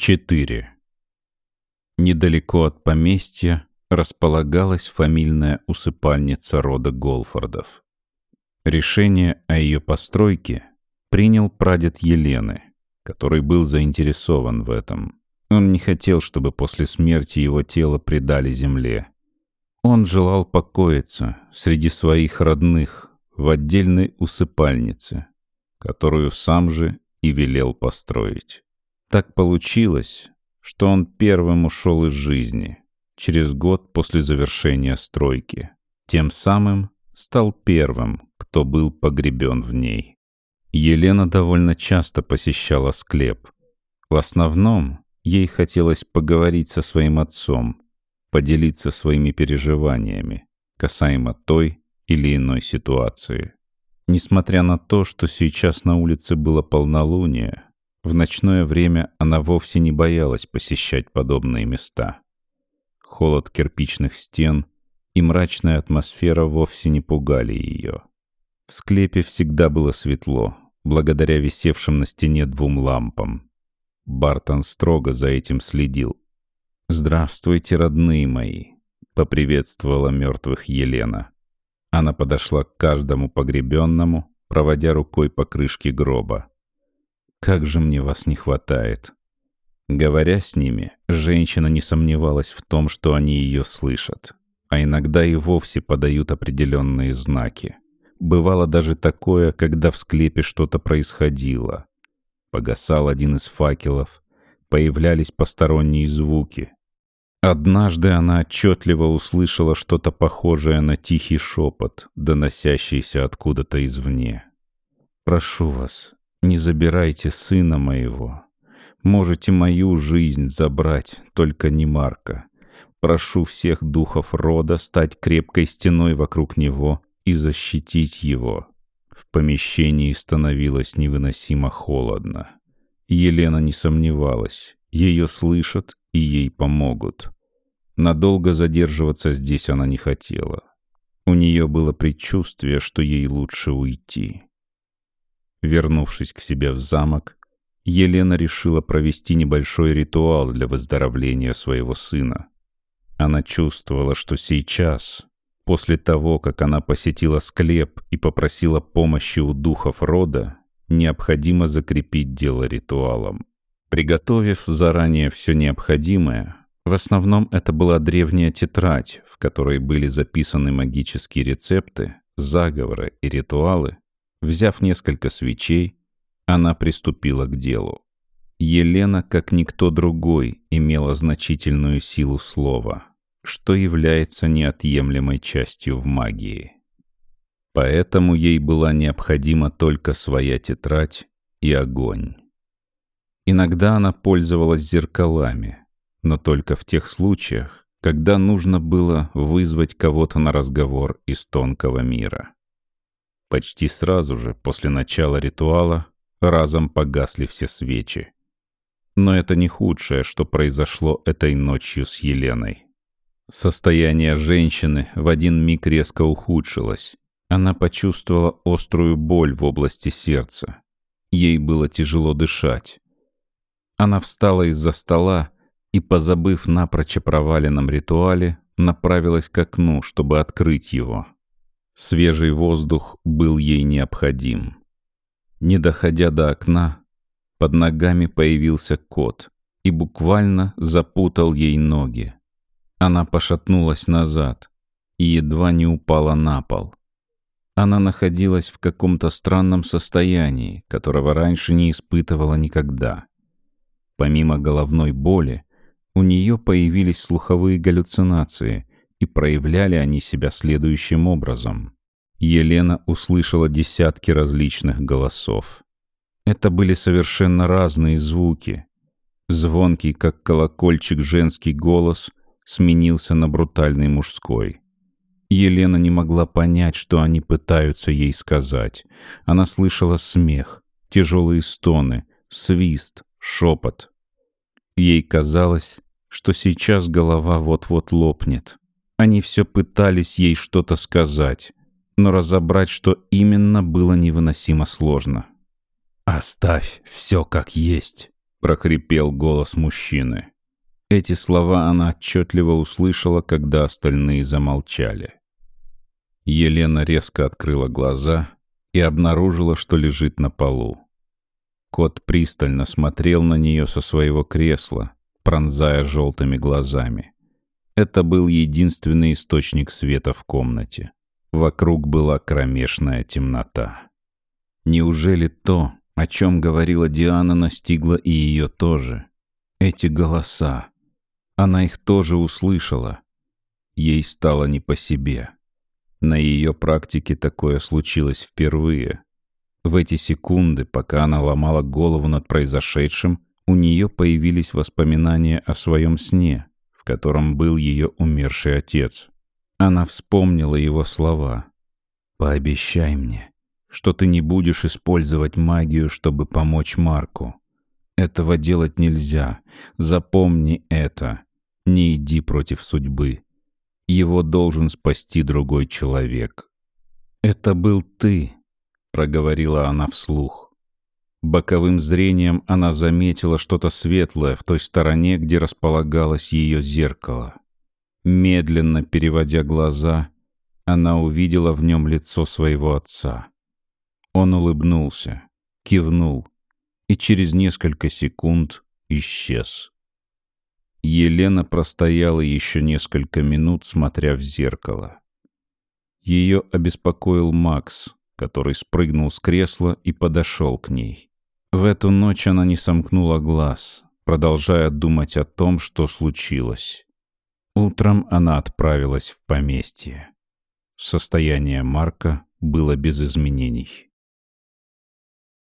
4. Недалеко от поместья располагалась фамильная усыпальница рода Голфордов. Решение о ее постройке принял прадед Елены, который был заинтересован в этом. Он не хотел, чтобы после смерти его тело предали земле. Он желал покоиться среди своих родных в отдельной усыпальнице, которую сам же и велел построить. Так получилось, что он первым ушел из жизни, через год после завершения стройки. Тем самым стал первым, кто был погребен в ней. Елена довольно часто посещала склеп. В основном ей хотелось поговорить со своим отцом, поделиться своими переживаниями касаемо той или иной ситуации. Несмотря на то, что сейчас на улице было полнолуние, в ночное время она вовсе не боялась посещать подобные места. Холод кирпичных стен и мрачная атмосфера вовсе не пугали ее. В склепе всегда было светло, благодаря висевшим на стене двум лампам. Бартон строго за этим следил. «Здравствуйте, родные мои!» — поприветствовала мертвых Елена. Она подошла к каждому погребенному, проводя рукой по крышке гроба. Как же мне вас не хватает. Говоря с ними, женщина не сомневалась в том, что они ее слышат, а иногда и вовсе подают определенные знаки. Бывало даже такое, когда в склепе что-то происходило. Погасал один из факелов, появлялись посторонние звуки. Однажды она отчетливо услышала что-то похожее на тихий шепот, доносящийся откуда-то извне. «Прошу вас, не забирайте сына моего. Можете мою жизнь забрать, только не Марка. Прошу всех духов рода стать крепкой стеной вокруг него и защитить его. В помещении становилось невыносимо холодно. Елена не сомневалась, ее слышат и ей помогут. Надолго задерживаться здесь она не хотела. У нее было предчувствие, что ей лучше уйти. Вернувшись к себе в замок, Елена решила провести небольшой ритуал для выздоровления своего сына. Она чувствовала, что сейчас, после того, как она посетила склеп и попросила помощи у духов рода, необходимо закрепить дело ритуалом. Приготовив заранее все необходимое, в основном это была древняя тетрадь, в которой были записаны магические рецепты, заговоры и ритуалы, Взяв несколько свечей, она приступила к делу. Елена, как никто другой, имела значительную силу слова, что является неотъемлемой частью в магии. Поэтому ей была необходима только своя тетрадь и огонь. Иногда она пользовалась зеркалами, но только в тех случаях, когда нужно было вызвать кого-то на разговор из тонкого мира. Почти сразу же после начала ритуала разом погасли все свечи. Но это не худшее, что произошло этой ночью с Еленой. Состояние женщины в один миг резко ухудшилось. Она почувствовала острую боль в области сердца. Ей было тяжело дышать. Она встала из-за стола и, позабыв напрочь о проваленном ритуале, направилась к окну, чтобы открыть его. Свежий воздух был ей необходим. Не доходя до окна, под ногами появился кот и буквально запутал ей ноги. Она пошатнулась назад и едва не упала на пол. Она находилась в каком-то странном состоянии, которого раньше не испытывала никогда. Помимо головной боли, у нее появились слуховые галлюцинации, и проявляли они себя следующим образом. Елена услышала десятки различных голосов. Это были совершенно разные звуки. Звонкий, как колокольчик, женский голос сменился на брутальный мужской. Елена не могла понять, что они пытаются ей сказать. Она слышала смех, тяжелые стоны, свист, шепот. Ей казалось, что сейчас голова вот-вот лопнет. Они все пытались ей что-то сказать, но разобрать, что именно, было невыносимо сложно. «Оставь все как есть», — прохрипел голос мужчины. Эти слова она отчетливо услышала, когда остальные замолчали. Елена резко открыла глаза и обнаружила, что лежит на полу. Кот пристально смотрел на нее со своего кресла, пронзая желтыми глазами. Это был единственный источник света в комнате. Вокруг была кромешная темнота. Неужели то, о чем говорила Диана, настигло и ее тоже? Эти голоса. Она их тоже услышала. Ей стало не по себе. На ее практике такое случилось впервые. В эти секунды, пока она ломала голову над произошедшим, у нее появились воспоминания о своем сне, в котором был ее умерший отец. Она вспомнила его слова. «Пообещай мне, что ты не будешь использовать магию, чтобы помочь Марку. Этого делать нельзя. Запомни это. Не иди против судьбы. Его должен спасти другой человек. «Это был ты», — проговорила она вслух. Боковым зрением она заметила что-то светлое в той стороне, где располагалось ее зеркало. Медленно переводя глаза, она увидела в нем лицо своего отца. Он улыбнулся, кивнул и через несколько секунд исчез. Елена простояла еще несколько минут, смотря в зеркало. Ее обеспокоил Макс, который спрыгнул с кресла и подошел к ней. В эту ночь она не сомкнула глаз, продолжая думать о том, что случилось. Утром она отправилась в поместье. Состояние Марка было без изменений.